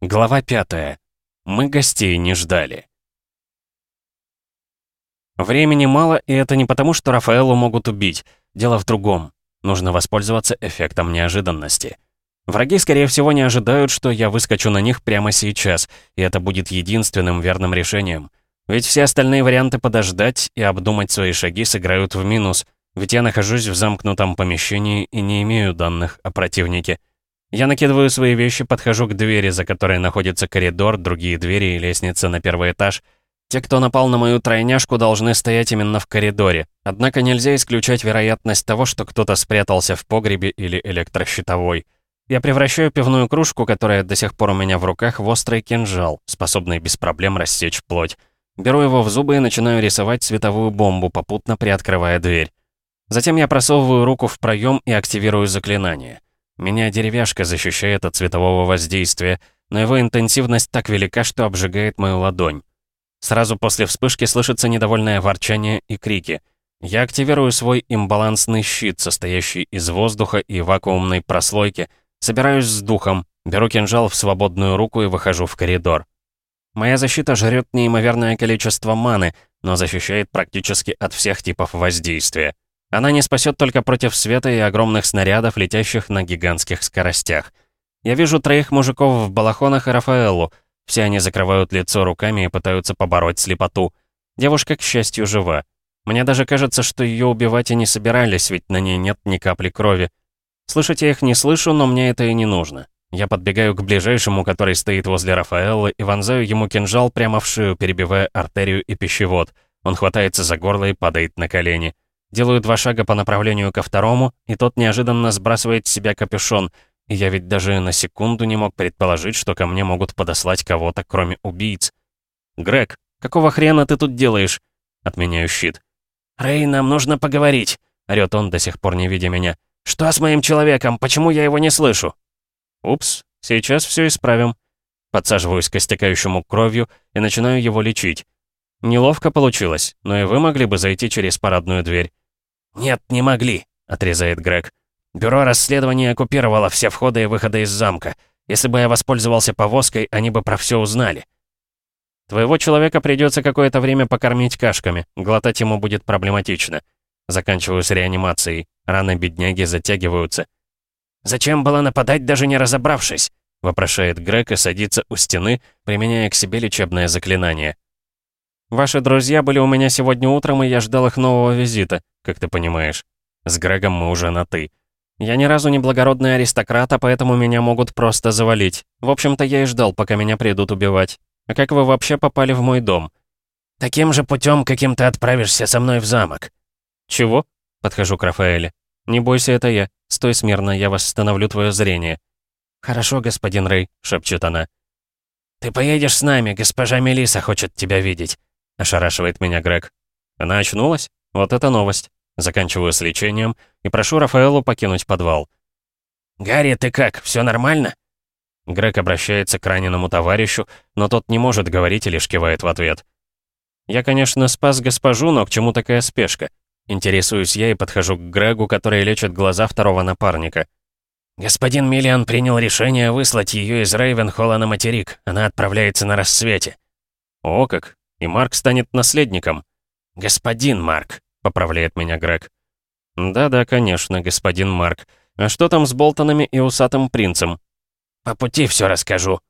Глава пятая. Мы гостей не ждали. Времени мало, и это не потому, что Рафаэлу могут убить. Дело в другом. Нужно воспользоваться эффектом неожиданности. Враги, скорее всего, не ожидают, что я выскочу на них прямо сейчас, и это будет единственным верным решением. Ведь все остальные варианты подождать и обдумать свои шаги сыграют в минус, ведь я нахожусь в замкнутом помещении и не имею данных о противнике. Я накидываю свои вещи, подхожу к двери, за которой находится коридор, другие двери и лестница на первый этаж. Те, кто напал на мою тройняшку, должны стоять именно в коридоре. Однако нельзя исключать вероятность того, что кто-то спрятался в погребе или электрощитовой. Я превращаю пивную кружку, которая до сих пор у меня в руках, в острый кинжал, способный без проблем рассечь плоть. Беру его в зубы и начинаю рисовать световую бомбу, попутно приоткрывая дверь. Затем я просовываю руку в проем и активирую заклинание. Меня деревяшка защищает от светового воздействия, но его интенсивность так велика, что обжигает мою ладонь. Сразу после вспышки слышится недовольное ворчание и крики. Я активирую свой имбалансный щит, состоящий из воздуха и вакуумной прослойки, собираюсь с духом, беру кинжал в свободную руку и выхожу в коридор. Моя защита жрет неимоверное количество маны, но защищает практически от всех типов воздействия. Она не спасет только против света и огромных снарядов, летящих на гигантских скоростях. Я вижу троих мужиков в балахонах и Рафаэлу. Все они закрывают лицо руками и пытаются побороть слепоту. Девушка, к счастью, жива. Мне даже кажется, что ее убивать и не собирались, ведь на ней нет ни капли крови. Слышать я их не слышу, но мне это и не нужно. Я подбегаю к ближайшему, который стоит возле Рафаэллы, и вонзаю ему кинжал прямо в шею, перебивая артерию и пищевод. Он хватается за горло и падает на колени. Делаю два шага по направлению ко второму, и тот неожиданно сбрасывает с себя капюшон, и я ведь даже на секунду не мог предположить, что ко мне могут подослать кого-то, кроме убийц. «Грег, какого хрена ты тут делаешь?» Отменяю щит. «Рэй, нам нужно поговорить», — орёт он, до сих пор не видя меня. «Что с моим человеком? Почему я его не слышу?» «Упс, сейчас все исправим». Подсаживаюсь к истекающему кровью и начинаю его лечить. Неловко получилось, но и вы могли бы зайти через парадную дверь. «Нет, не могли», — отрезает Грег. «Бюро расследования оккупировало все входы и выходы из замка. Если бы я воспользовался повозкой, они бы про все узнали». «Твоего человека придется какое-то время покормить кашками. Глотать ему будет проблематично». Заканчиваю с реанимацией. Раны бедняги затягиваются. «Зачем было нападать, даже не разобравшись?» — вопрошает Грег и садится у стены, применяя к себе лечебное заклинание. «Ваши друзья были у меня сегодня утром, и я ждал их нового визита, как ты понимаешь. С Грегом мы уже на «ты». Я ни разу не благородный аристократ, а поэтому меня могут просто завалить. В общем-то, я и ждал, пока меня придут убивать. А как вы вообще попали в мой дом?» «Таким же путем, каким ты отправишься со мной в замок». «Чего?» — подхожу к Рафаэле. «Не бойся, это я. Стой смирно, я восстановлю твое зрение». «Хорошо, господин Рэй», — шепчет она. «Ты поедешь с нами, госпожа Мелиса хочет тебя видеть». Ошарашивает меня Грег. Она очнулась? Вот это новость. Заканчиваю с лечением и прошу Рафаэлу покинуть подвал. «Гарри, ты как, все нормально?» Грег обращается к раненому товарищу, но тот не может говорить и лишь кивает в ответ. «Я, конечно, спас госпожу, но к чему такая спешка?» Интересуюсь я и подхожу к Грегу, который лечит глаза второго напарника. «Господин Миллиан принял решение выслать ее из Рейвенхолла на материк. Она отправляется на рассвете». «О как! И Марк станет наследником. «Господин Марк», — поправляет меня Грег. «Да-да, конечно, господин Марк. А что там с Болтонами и усатым принцем?» «По пути все расскажу».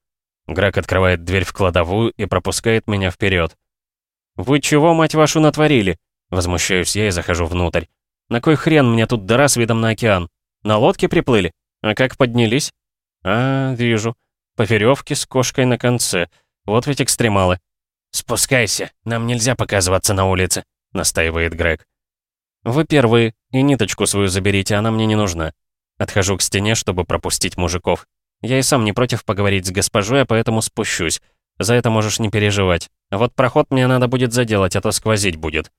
Грег открывает дверь в кладовую и пропускает меня вперед. «Вы чего, мать вашу, натворили?» Возмущаюсь я и захожу внутрь. «На кой хрен мне тут дыра с видом на океан? На лодке приплыли? А как поднялись?» «А, вижу. По веревке с кошкой на конце. Вот ведь экстремалы. «Спускайся, нам нельзя показываться на улице», — настаивает Грег. «Вы первые, и ниточку свою заберите, она мне не нужна». Отхожу к стене, чтобы пропустить мужиков. Я и сам не против поговорить с госпожой, а поэтому спущусь. За это можешь не переживать. Вот проход мне надо будет заделать, а то сквозить будет.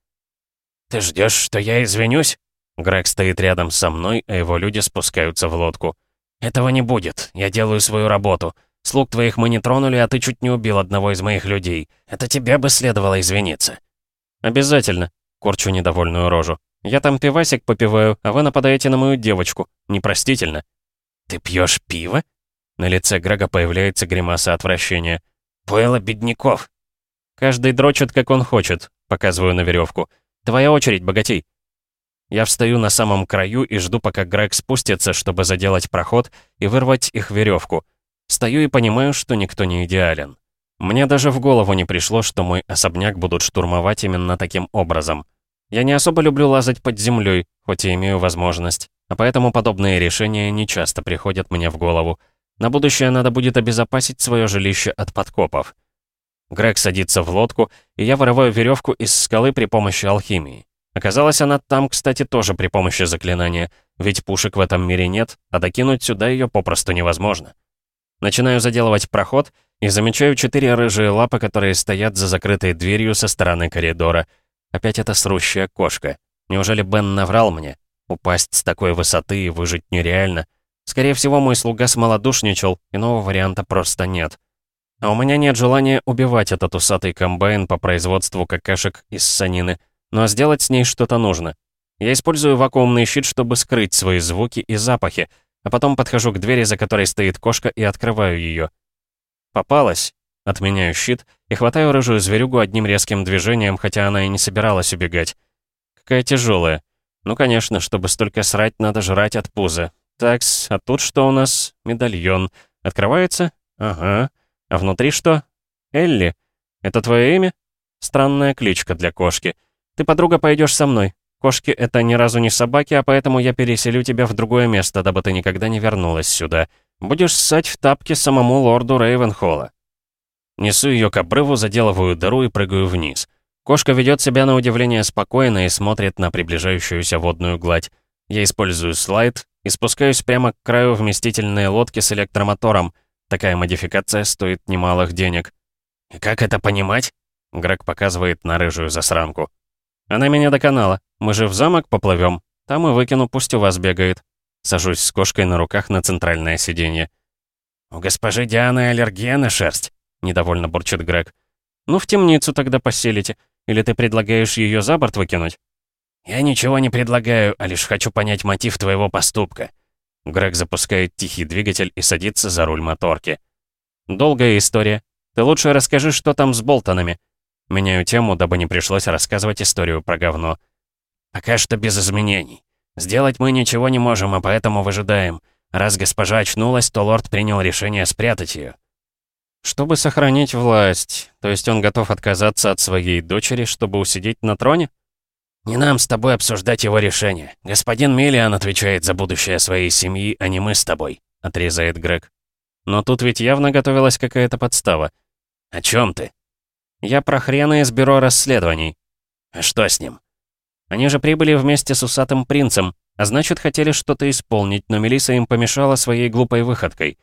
«Ты ждешь, что я извинюсь?» Грег стоит рядом со мной, а его люди спускаются в лодку. «Этого не будет. Я делаю свою работу. Слуг твоих мы не тронули, а ты чуть не убил одного из моих людей. Это тебе бы следовало извиниться». «Обязательно», — корчу недовольную рожу. «Я там пивасик попиваю, а вы нападаете на мою девочку. Непростительно». «Ты пьешь пиво?» На лице Грега появляется гримаса отвращения. «Пойло бедняков!» «Каждый дрочит, как он хочет», — показываю на веревку. «Твоя очередь, богатей». Я встаю на самом краю и жду, пока Грег спустится, чтобы заделать проход и вырвать их веревку. Стою и понимаю, что никто не идеален. Мне даже в голову не пришло, что мой особняк будут штурмовать именно таким образом. Я не особо люблю лазать под землей, хоть и имею возможность, а поэтому подобные решения не часто приходят мне в голову. На будущее надо будет обезопасить свое жилище от подкопов. Грег садится в лодку, и я вырываю веревку из скалы при помощи алхимии. Оказалось, она там, кстати, тоже при помощи заклинания, ведь пушек в этом мире нет, а докинуть сюда ее попросту невозможно. Начинаю заделывать проход и замечаю четыре рыжие лапы, которые стоят за закрытой дверью со стороны коридора. Опять эта срущая кошка. Неужели Бен наврал мне? Упасть с такой высоты и выжить нереально. Скорее всего, мой слуга смолодушничал, иного варианта просто нет. А у меня нет желания убивать этот усатый комбайн по производству какашек из санины, но сделать с ней что-то нужно. Я использую вакуумный щит, чтобы скрыть свои звуки и запахи, а потом подхожу к двери, за которой стоит кошка, и открываю ее. Попалась. Отменяю щит и хватаю рыжую зверюгу одним резким движением, хотя она и не собиралась убегать. Какая тяжелая. Ну, конечно, чтобы столько срать, надо жрать от пуза. Такс, а тут что у нас? Медальон. Открывается? Ага. А внутри что? Элли. Это твое имя? Странная кличка для кошки. Ты, подруга, пойдешь со мной. Кошки — это ни разу не собаки, а поэтому я переселю тебя в другое место, дабы ты никогда не вернулась сюда. Будешь ссать в тапки самому лорду Рейвенхолла. Несу ее к обрыву, заделываю дыру и прыгаю вниз. Кошка ведет себя на удивление спокойно и смотрит на приближающуюся водную гладь. Я использую слайд и спускаюсь прямо к краю вместительной лодки с электромотором. Такая модификация стоит немалых денег. «И как это понимать?» Грег показывает на рыжую засранку. «Она меня доконала. Мы же в замок поплывем. Там и выкину, пусть у вас бегает». Сажусь с кошкой на руках на центральное сиденье. «У госпожи Дианы аллергия на шерсть», — недовольно бурчит Грег. «Ну, в темницу тогда поселите. Или ты предлагаешь ее за борт выкинуть?» «Я ничего не предлагаю, а лишь хочу понять мотив твоего поступка». Грег запускает тихий двигатель и садится за руль моторки. «Долгая история. Ты лучше расскажи, что там с Болтонами. Меняю тему, дабы не пришлось рассказывать историю про говно. «Пока что без изменений. Сделать мы ничего не можем, а поэтому выжидаем. Раз госпожа очнулась, то лорд принял решение спрятать ее. Чтобы сохранить власть, то есть он готов отказаться от своей дочери, чтобы усидеть на троне? Не нам с тобой обсуждать его решение. Господин Миллиан отвечает за будущее своей семьи, а не мы с тобой, отрезает Грег. Но тут ведь явно готовилась какая-то подстава. О чем ты? «Я про хрена из бюро расследований». «А что с ним?» «Они же прибыли вместе с усатым принцем, а значит, хотели что-то исполнить, но Мелиса им помешала своей глупой выходкой».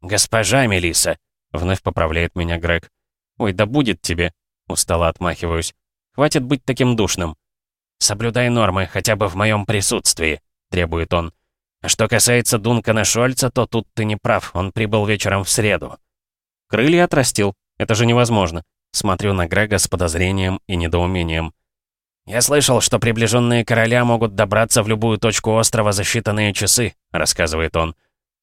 «Госпожа Мелиса, вновь поправляет меня Грег. «Ой, да будет тебе», — устало отмахиваюсь. «Хватит быть таким душным». «Соблюдай нормы, хотя бы в моем присутствии», — требует он. «А что касается Дункана Шольца, то тут ты не прав, он прибыл вечером в среду». «Крылья отрастил, это же невозможно. Смотрю на Грега с подозрением и недоумением. «Я слышал, что приближенные короля могут добраться в любую точку острова за считанные часы», — рассказывает он.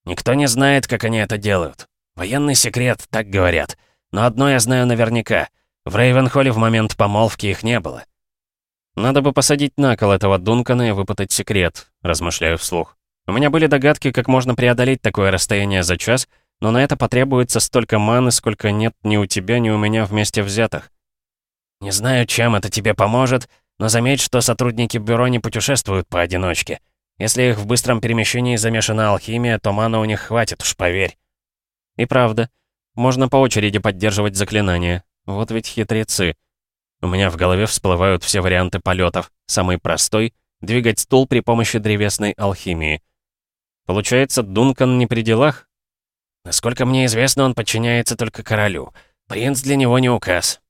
«Никто не знает, как они это делают. Военный секрет, так говорят. Но одно я знаю наверняка. В Рейвенхолле в момент помолвки их не было». «Надо бы посадить на кол этого Дункана и выпытать секрет», — размышляю вслух. «У меня были догадки, как можно преодолеть такое расстояние за час, но на это потребуется столько маны, сколько нет ни у тебя, ни у меня вместе взятых. Не знаю, чем это тебе поможет, но заметь, что сотрудники бюро не путешествуют поодиночке. Если их в быстром перемещении замешана алхимия, то маны у них хватит, уж поверь. И правда, можно по очереди поддерживать заклинания. Вот ведь хитрецы. У меня в голове всплывают все варианты полетов. Самый простой — двигать стул при помощи древесной алхимии. Получается, Дункан не при делах? Насколько мне известно, он подчиняется только королю. Принц для него не указ.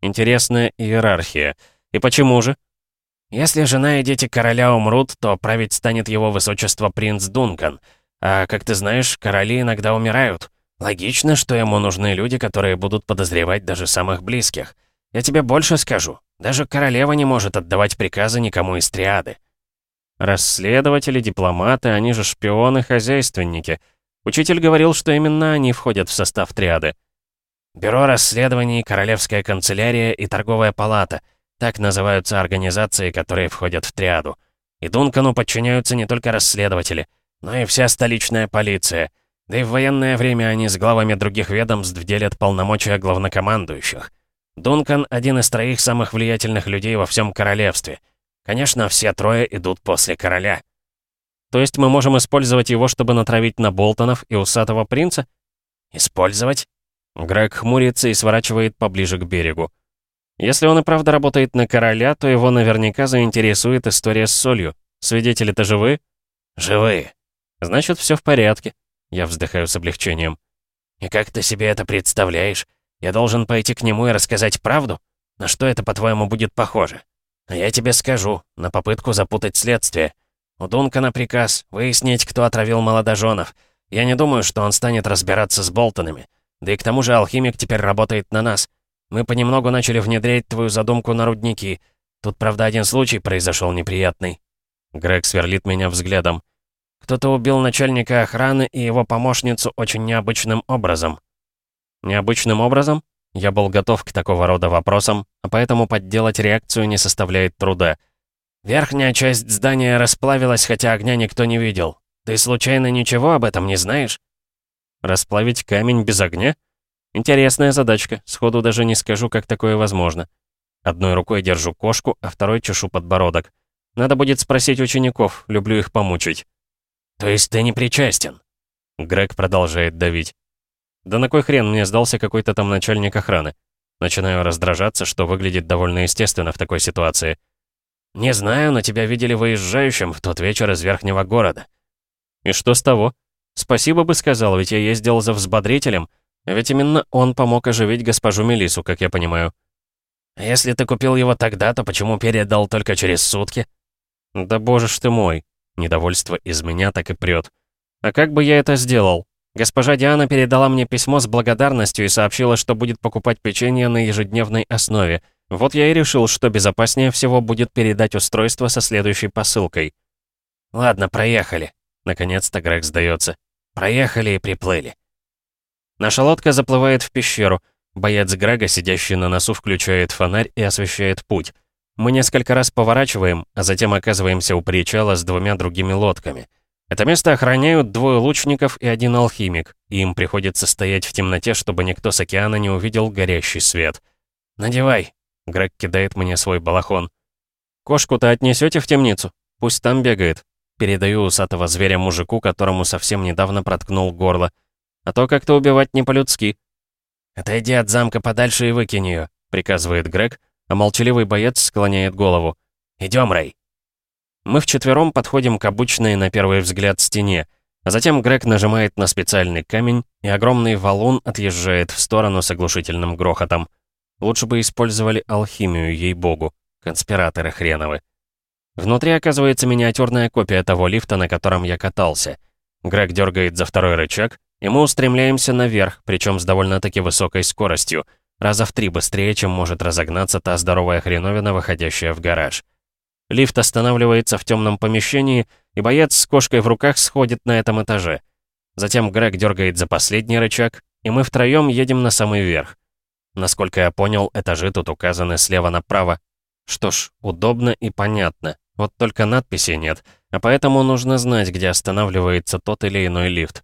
Интересная иерархия. И почему же? Если жена и дети короля умрут, то править станет его высочество принц Дункан. А, как ты знаешь, короли иногда умирают. Логично, что ему нужны люди, которые будут подозревать даже самых близких. Я тебе больше скажу. Даже королева не может отдавать приказы никому из триады. Расследователи, дипломаты, они же шпионы-хозяйственники — Учитель говорил, что именно они входят в состав триады. Бюро расследований, Королевская канцелярия и Торговая палата. Так называются организации, которые входят в триаду. И Дункану подчиняются не только расследователи, но и вся столичная полиция. Да и в военное время они с главами других ведомств делят полномочия главнокомандующих. Дункан — один из троих самых влиятельных людей во всем королевстве. Конечно, все трое идут после короля. То есть мы можем использовать его, чтобы натравить на Болтонов и усатого принца? Использовать? Грег хмурится и сворачивает поближе к берегу. Если он и правда работает на короля, то его наверняка заинтересует история с солью. Свидетели-то живы? Живые. Значит, все в порядке. Я вздыхаю с облегчением. И как ты себе это представляешь? Я должен пойти к нему и рассказать правду? На что это, по-твоему, будет похоже? А я тебе скажу, на попытку запутать следствие. У Дункана приказ выяснить, кто отравил молодоженов. Я не думаю, что он станет разбираться с Болтонами. Да и к тому же алхимик теперь работает на нас. Мы понемногу начали внедрять твою задумку на рудники. Тут, правда, один случай произошел неприятный. Грег сверлит меня взглядом. Кто-то убил начальника охраны и его помощницу очень необычным образом. Необычным образом? Я был готов к такого рода вопросам, а поэтому подделать реакцию не составляет труда. Верхняя часть здания расплавилась, хотя огня никто не видел. Ты случайно ничего об этом не знаешь? Расплавить камень без огня? Интересная задачка, сходу даже не скажу, как такое возможно. Одной рукой держу кошку, а второй чешу подбородок. Надо будет спросить учеников, люблю их помучить. То есть ты не причастен? Грег продолжает давить. Да на кой хрен мне сдался какой-то там начальник охраны? Начинаю раздражаться, что выглядит довольно естественно в такой ситуации. «Не знаю, но тебя видели выезжающим в тот вечер из верхнего города». «И что с того? Спасибо бы сказал, ведь я ездил за взбодрителем, ведь именно он помог оживить госпожу Мелису, как я понимаю». «А если ты купил его тогда, то почему передал только через сутки?» «Да боже ж ты мой!» Недовольство из меня так и прет. «А как бы я это сделал? Госпожа Диана передала мне письмо с благодарностью и сообщила, что будет покупать печенье на ежедневной основе. Вот я и решил, что безопаснее всего будет передать устройство со следующей посылкой». «Ладно, проехали». Наконец-то Грег сдается. «Проехали и приплыли». Наша лодка заплывает в пещеру. Боец Грега, сидящий на носу, включает фонарь и освещает путь. Мы несколько раз поворачиваем, а затем оказываемся у причала с двумя другими лодками. Это место охраняют двое лучников и один алхимик, и им приходится стоять в темноте, чтобы никто с океана не увидел горящий свет. «Надевай!» — Грег кидает мне свой балахон. «Кошку-то отнесете в темницу? Пусть там бегает». Передаю усатого зверя мужику, которому совсем недавно проткнул горло. А то как-то убивать не по-людски. «Отойди от замка подальше и выкинь ее», — приказывает Грег, а молчаливый боец склоняет голову. «Идем, Рэй». Мы вчетвером подходим к обычной, на первый взгляд, стене, а затем Грег нажимает на специальный камень, и огромный валун отъезжает в сторону с оглушительным грохотом. Лучше бы использовали алхимию, ей-богу. Конспираторы хреновы. Внутри оказывается миниатюрная копия того лифта, на котором я катался. Грег дергает за второй рычаг, и мы устремляемся наверх, причем с довольно-таки высокой скоростью, раза в три быстрее, чем может разогнаться та здоровая хреновина, выходящая в гараж. Лифт останавливается в темном помещении, и боец с кошкой в руках сходит на этом этаже. Затем Грег дергает за последний рычаг, и мы втроем едем на самый верх. Насколько я понял, этажи тут указаны слева направо. Что ж, удобно и понятно. Вот только надписи нет, а поэтому нужно знать, где останавливается тот или иной лифт.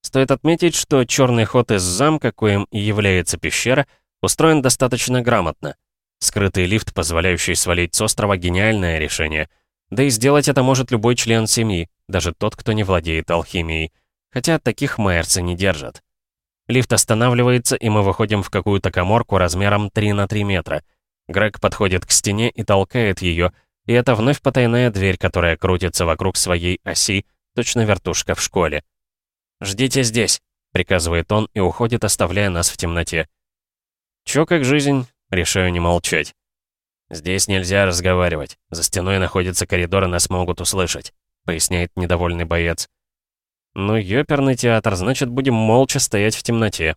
Стоит отметить, что черный ход из замка, коим и является пещера, устроен достаточно грамотно. Скрытый лифт, позволяющий свалить с острова, гениальное решение. Да и сделать это может любой член семьи, даже тот, кто не владеет алхимией. Хотя таких майерцы не держат. Лифт останавливается, и мы выходим в какую-то коморку размером 3 на 3 метра. Грег подходит к стене и толкает ее, и это вновь потайная дверь, которая крутится вокруг своей оси, точно вертушка в школе. «Ждите здесь», — приказывает он и уходит, оставляя нас в темноте. «Чё как жизнь?» — решаю не молчать. «Здесь нельзя разговаривать. За стеной находится коридор, и нас могут услышать», — поясняет недовольный боец. «Ну, ёперный театр, значит, будем молча стоять в темноте».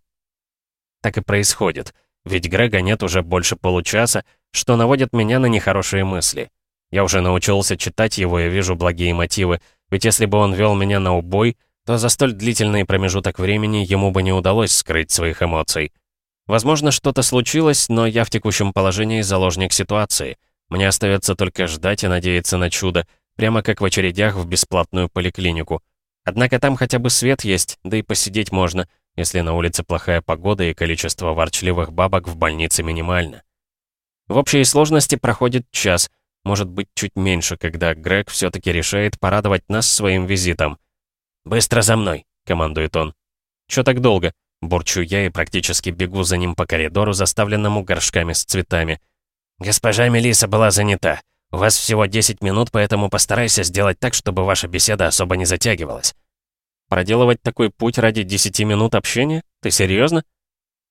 Так и происходит, ведь Грега нет уже больше получаса, что наводит меня на нехорошие мысли. Я уже научился читать его и вижу благие мотивы, ведь если бы он вел меня на убой, то за столь длительный промежуток времени ему бы не удалось скрыть своих эмоций. Возможно, что-то случилось, но я в текущем положении заложник ситуации. Мне остается только ждать и надеяться на чудо, прямо как в очередях в бесплатную поликлинику. Однако там хотя бы свет есть, да и посидеть можно, если на улице плохая погода и количество ворчливых бабок в больнице минимально. В общей сложности проходит час, может быть, чуть меньше, когда Грег все таки решает порадовать нас своим визитом. «Быстро за мной!» — командует он. «Чё так долго?» Бурчу я и практически бегу за ним по коридору, заставленному горшками с цветами. «Госпожа Мелиса была занята. У вас всего 10 минут, поэтому постарайся сделать так, чтобы ваша беседа особо не затягивалась». «Проделывать такой путь ради 10 минут общения? Ты серьезно?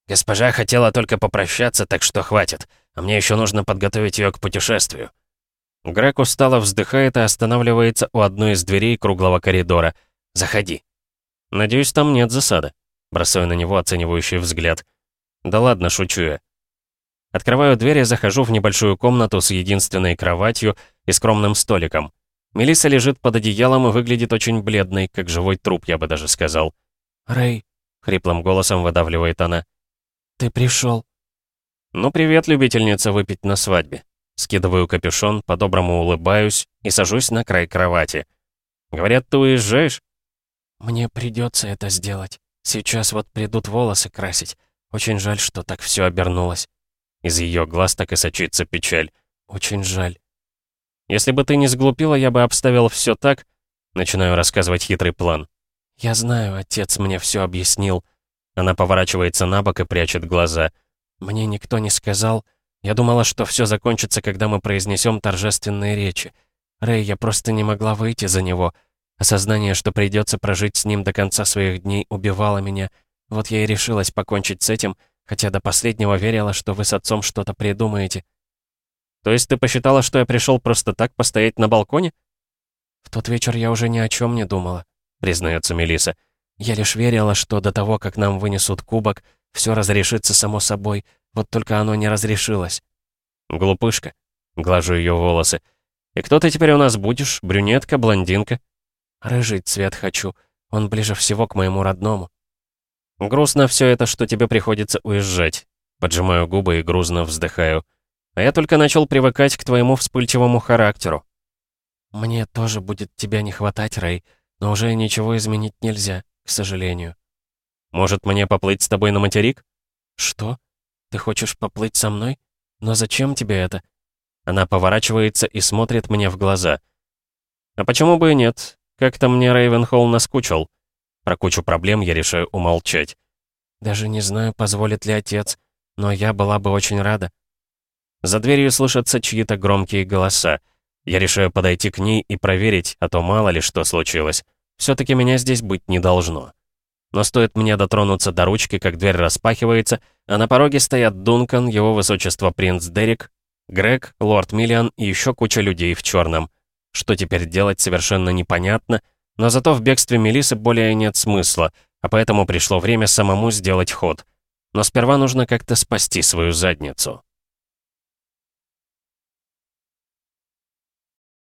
«Госпожа хотела только попрощаться, так что хватит. А мне еще нужно подготовить ее к путешествию». Грег устало вздыхает и останавливается у одной из дверей круглого коридора. «Заходи». «Надеюсь, там нет засады». Бросаю на него оценивающий взгляд. «Да ладно, шучу я». Открываю дверь и захожу в небольшую комнату с единственной кроватью и скромным столиком. Мелисса лежит под одеялом и выглядит очень бледной, как живой труп, я бы даже сказал. «Рэй», — хриплым голосом выдавливает она, — «ты пришел. «Ну, привет, любительница выпить на свадьбе». Скидываю капюшон, по-доброму улыбаюсь и сажусь на край кровати. «Говорят, ты уезжаешь?» «Мне придется это сделать». Сейчас вот придут волосы красить. Очень жаль, что так все обернулось. Из ее глаз так и сочится печаль. Очень жаль. Если бы ты не сглупила, я бы обставил все так. Начинаю рассказывать хитрый план. Я знаю, отец мне все объяснил. Она поворачивается на бок и прячет глаза. Мне никто не сказал. Я думала, что все закончится, когда мы произнесем торжественные речи. Рэй, я просто не могла выйти за него. Осознание, что придется прожить с ним до конца своих дней, убивало меня. Вот я и решилась покончить с этим, хотя до последнего верила, что вы с отцом что-то придумаете. То есть ты посчитала, что я пришел просто так постоять на балконе? В тот вечер я уже ни о чем не думала, признается Мелиса. Я лишь верила, что до того, как нам вынесут кубок, все разрешится само собой, вот только оно не разрешилось. Глупышка. Глажу ее волосы. И кто ты теперь у нас будешь? Брюнетка, блондинка? Рыжий цвет хочу. Он ближе всего к моему родному. Грустно все это, что тебе приходится уезжать. Поджимаю губы и грузно вздыхаю. А я только начал привыкать к твоему вспыльчивому характеру. Мне тоже будет тебя не хватать, Рэй, но уже ничего изменить нельзя, к сожалению. Может, мне поплыть с тобой на материк? Что? Ты хочешь поплыть со мной? Но зачем тебе это? Она поворачивается и смотрит мне в глаза. А почему бы и нет? Как-то мне Рейвенхолл наскучил. Про кучу проблем я решаю умолчать. Даже не знаю, позволит ли отец, но я была бы очень рада. За дверью слышатся чьи-то громкие голоса. Я решаю подойти к ней и проверить, а то мало ли что случилось. все таки меня здесь быть не должно. Но стоит мне дотронуться до ручки, как дверь распахивается, а на пороге стоят Дункан, его высочество принц Дерек, Грег, лорд Миллиан и еще куча людей в черном. Что теперь делать, совершенно непонятно, но зато в бегстве Мелисы более нет смысла, а поэтому пришло время самому сделать ход. Но сперва нужно как-то спасти свою задницу.